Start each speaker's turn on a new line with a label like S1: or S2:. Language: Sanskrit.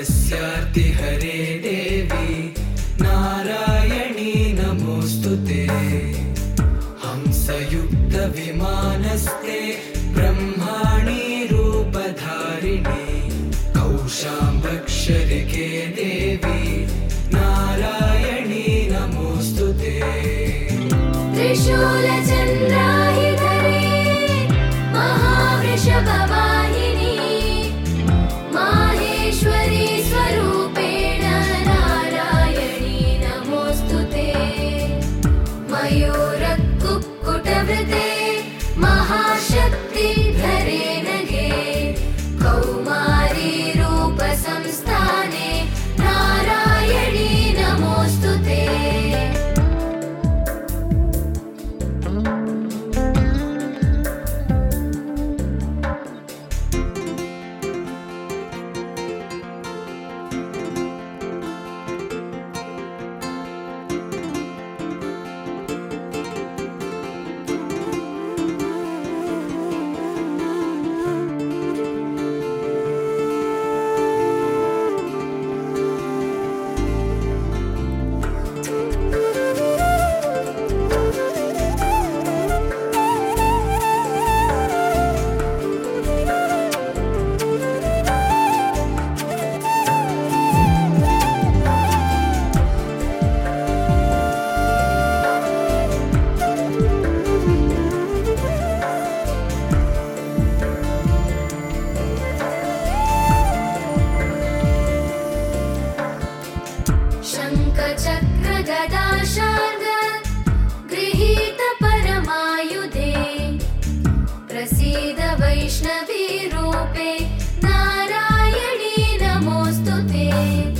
S1: हरे देवी नारायणी नमोऽस्तु ते।
S2: हंसयुक्तविमानस्ते ब्रह्माणि रूपधारिणी कौशाम्बक्षरिके
S1: रक्षलिके some stuff. life.